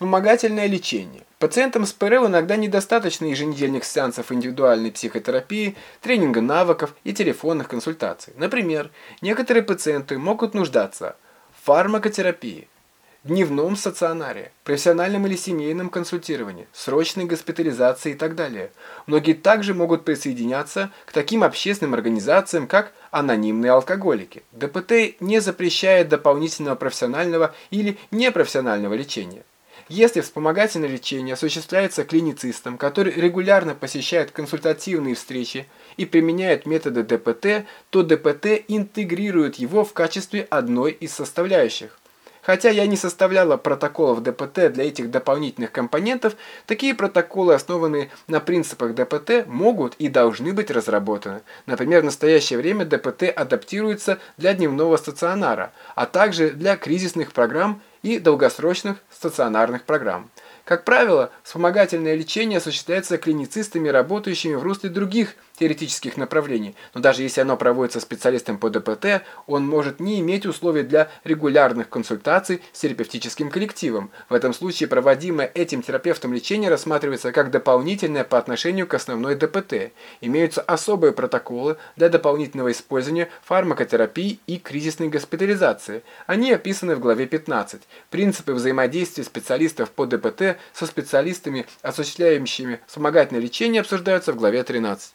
Вспомогательное лечение. Пациентам с ПРЛ иногда недостаточно еженедельных сеансов индивидуальной психотерапии, тренинга навыков и телефонных консультаций. Например, некоторые пациенты могут нуждаться в фармакотерапии, дневном стационаре, профессиональном или семейном консультировании, срочной госпитализации и так далее. Многие также могут присоединяться к таким общественным организациям, как анонимные алкоголики. ДПТ не запрещает дополнительного профессионального или непрофессионального лечения. Если вспомогательное лечение осуществляется клиницистом, который регулярно посещает консультативные встречи и применяет методы ДПТ, то ДПТ интегрирует его в качестве одной из составляющих. Хотя я не составляла протоколов ДПТ для этих дополнительных компонентов, такие протоколы, основанные на принципах ДПТ, могут и должны быть разработаны. Например, в настоящее время ДПТ адаптируется для дневного стационара, а также для кризисных программ и долгосрочных стационарных программ. Как правило, вспомогательное лечение осуществляется клиницистами, работающими в русле других теоретических направлений, но даже если оно проводится специалистом по ДПТ, он может не иметь условий для регулярных консультаций с терапевтическим коллективом. В этом случае проводимое этим терапевтом лечение рассматривается как дополнительное по отношению к основной ДПТ. Имеются особые протоколы для дополнительного использования фармакотерапии и кризисной госпитализации. Они описаны в главе 15. Принципы взаимодействия специалистов по ДПТ со специалистами, осуществляющими вспомогательное лечение, обсуждаются в главе 13.